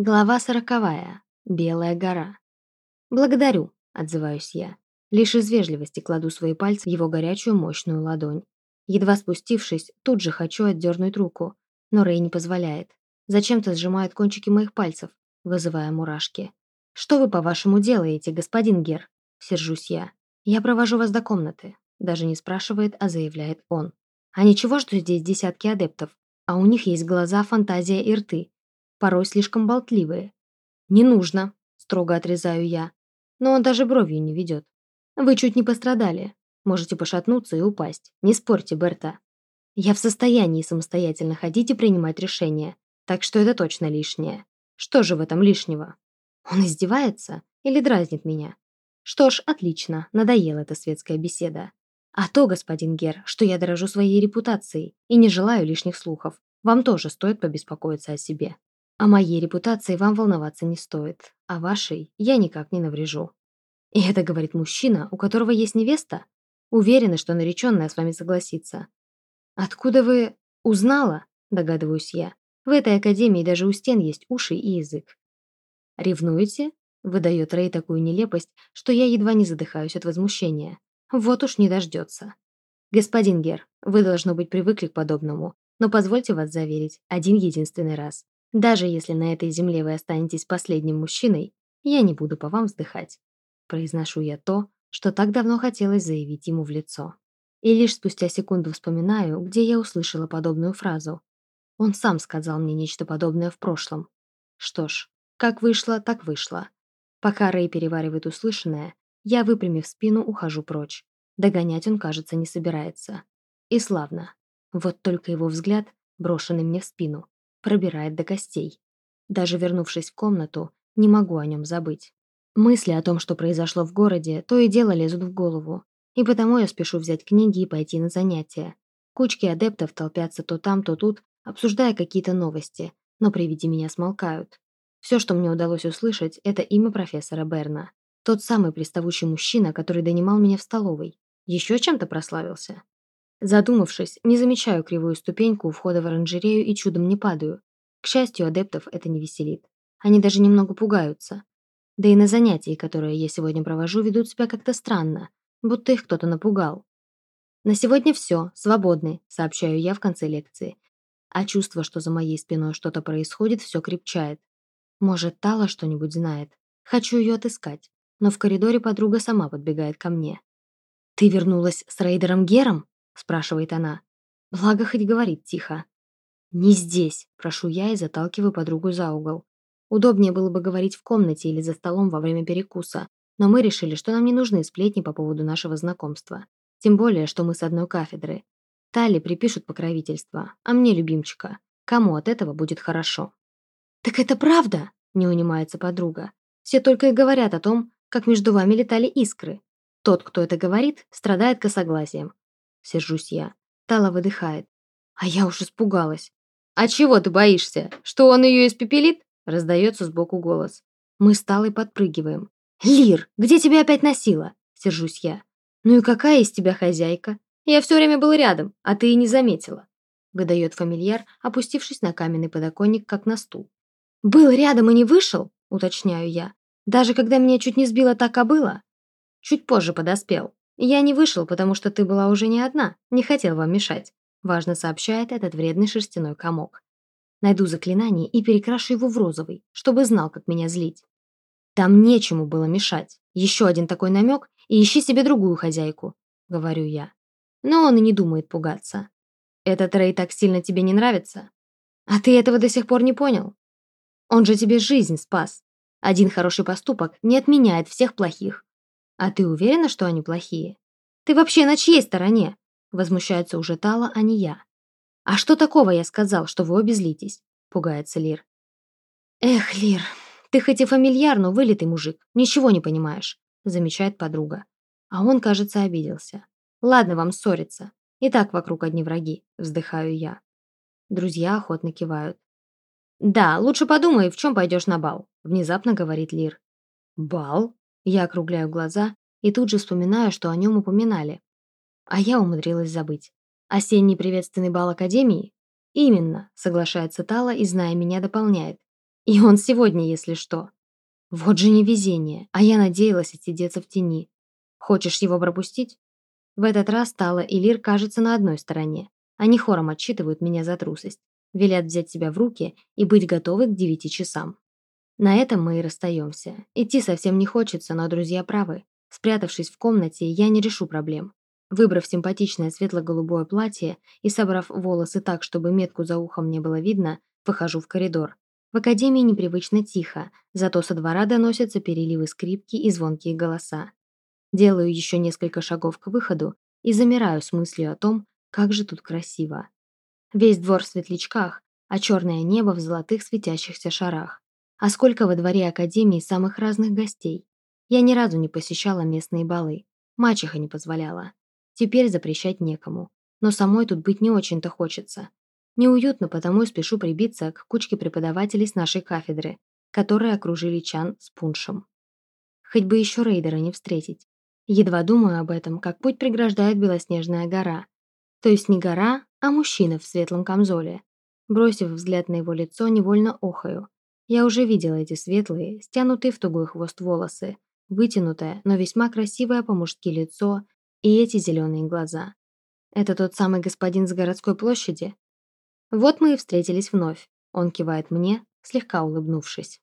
Глава сороковая. Белая гора. «Благодарю», — отзываюсь я. Лишь из вежливости кладу свои пальцы в его горячую мощную ладонь. Едва спустившись, тут же хочу отдернуть руку, но Рэй не позволяет. Зачем-то сжимает кончики моих пальцев, вызывая мурашки. «Что вы, по-вашему, делаете, господин Гер?» — сержусь я. «Я провожу вас до комнаты», — даже не спрашивает, а заявляет он. «А ничего, что здесь десятки адептов, а у них есть глаза, фантазия и рты, порой слишком болтливые. «Не нужно», — строго отрезаю я, но он даже бровью не ведет. «Вы чуть не пострадали. Можете пошатнуться и упасть. Не спорьте, Берта. Я в состоянии самостоятельно ходить и принимать решения, так что это точно лишнее. Что же в этом лишнего? Он издевается или дразнит меня? Что ж, отлично, надоела эта светская беседа. А то, господин Гер, что я дорожу своей репутацией и не желаю лишних слухов. Вам тоже стоит побеспокоиться о себе. О моей репутации вам волноваться не стоит, а вашей я никак не наврежу. И это говорит мужчина, у которого есть невеста? Уверена, что нареченная с вами согласится. Откуда вы... Узнала? Догадываюсь я. В этой академии даже у стен есть уши и язык. Ревнуете? Выдает Рэй такую нелепость, что я едва не задыхаюсь от возмущения. Вот уж не дождется. Господин Гер, вы, должно быть, привыкли к подобному, но позвольте вас заверить, один единственный раз. Даже если на этой земле вы останетесь последним мужчиной, я не буду по вам вздыхать. Произношу я то, что так давно хотелось заявить ему в лицо. И лишь спустя секунду вспоминаю, где я услышала подобную фразу. Он сам сказал мне нечто подобное в прошлом. Что ж, как вышло, так вышло. Пока Рэй переваривает услышанное, я, выпрямив спину, ухожу прочь. Догонять он, кажется, не собирается. И славно. Вот только его взгляд, брошенный мне в спину, пробирает до костей. Даже вернувшись в комнату, не могу о нем забыть. Мысли о том, что произошло в городе, то и дело лезут в голову. И потому я спешу взять книги и пойти на занятия. Кучки адептов толпятся то там, то тут, обсуждая какие-то новости, но при виде меня смолкают. Все, что мне удалось услышать, это имя профессора Берна. Тот самый приставучий мужчина, который донимал меня в столовой. Еще чем-то прославился. Задумавшись, не замечаю кривую ступеньку у входа в оранжерею и чудом не падаю. К счастью, адептов это не веселит. Они даже немного пугаются. Да и на занятии, которые я сегодня провожу, ведут себя как-то странно, будто их кто-то напугал. «На сегодня все, свободны», — сообщаю я в конце лекции. А чувство, что за моей спиной что-то происходит, все крепчает. Может, Тала что-нибудь знает. Хочу ее отыскать. Но в коридоре подруга сама подбегает ко мне. «Ты вернулась с Рейдером Гером?» Спрашивает она. Благо хоть говорит тихо. «Не здесь», – прошу я и заталкиваю подругу за угол. Удобнее было бы говорить в комнате или за столом во время перекуса, но мы решили, что нам не нужны сплетни по поводу нашего знакомства. Тем более, что мы с одной кафедры. Тали припишут покровительство, а мне любимчика. Кому от этого будет хорошо? «Так это правда?» – не унимается подруга. «Все только и говорят о том, как между вами летали искры. Тот, кто это говорит, страдает косогласием, Сержусь я. Тала выдыхает. А я уж испугалась. «А чего ты боишься? Что он ее испепелит?» Раздается сбоку голос. Мы с Талой подпрыгиваем. «Лир, где тебя опять носила?» Сержусь я. «Ну и какая из тебя хозяйка? Я все время был рядом, а ты и не заметила», выдает фамильяр, опустившись на каменный подоконник, как на стул. «Был рядом и не вышел?» уточняю я. «Даже когда меня чуть не сбила та кобыла?» «Чуть позже подоспел. «Я не вышел, потому что ты была уже не одна, не хотел вам мешать», важно сообщает этот вредный шерстяной комок. Найду заклинание и перекрашу его в розовый, чтобы знал, как меня злить. Там нечему было мешать. Еще один такой намек, и ищи себе другую хозяйку, говорю я. Но он и не думает пугаться. Этот Рэй так сильно тебе не нравится? А ты этого до сих пор не понял? Он же тебе жизнь спас. Один хороший поступок не отменяет всех плохих. «А ты уверена, что они плохие? Ты вообще на чьей стороне?» Возмущается уже Тала, а не я. «А что такого я сказал, что вы обе злитесь?» Пугается Лир. «Эх, Лир, ты хоть и фамильяр, но вылитый мужик, ничего не понимаешь», замечает подруга. А он, кажется, обиделся. «Ладно вам ссориться. И так вокруг одни враги», вздыхаю я. Друзья охотно кивают. «Да, лучше подумай, в чем пойдешь на бал», внезапно говорит Лир. «Бал?» Я округляю глаза и тут же вспоминаю, что о нем упоминали. А я умудрилась забыть. Осенний приветственный бал Академии? Именно, соглашается Тала и, зная меня, дополняет. И он сегодня, если что. Вот же невезение, а я надеялась отсидеться в тени. Хочешь его пропустить? В этот раз Тала и Лир кажется на одной стороне. Они хором отчитывают меня за трусость. Велят взять себя в руки и быть готовы к девяти часам. На этом мы и расстаемся. Идти совсем не хочется, но друзья правы. Спрятавшись в комнате, я не решу проблем. Выбрав симпатичное светло-голубое платье и собрав волосы так, чтобы метку за ухом не было видно, выхожу в коридор. В академии непривычно тихо, зато со двора доносятся переливы скрипки и звонкие голоса. Делаю еще несколько шагов к выходу и замираю с мыслью о том, как же тут красиво. Весь двор в светлячках, а черное небо в золотых светящихся шарах. А сколько во дворе академии самых разных гостей. Я ни разу не посещала местные балы. Мачеха не позволяла. Теперь запрещать некому. Но самой тут быть не очень-то хочется. Неуютно, потому и спешу прибиться к кучке преподавателей с нашей кафедры, которые окружили Чан с пуншем. Хоть бы еще рейдера не встретить. Едва думаю об этом, как путь преграждает белоснежная гора. То есть не гора, а мужчина в светлом камзоле. Бросив взгляд на его лицо, невольно охаю. Я уже видела эти светлые, стянутые в тугой хвост волосы, вытянутое, но весьма красивое по-мужски лицо и эти зеленые глаза. Это тот самый господин с городской площади? Вот мы и встретились вновь. Он кивает мне, слегка улыбнувшись.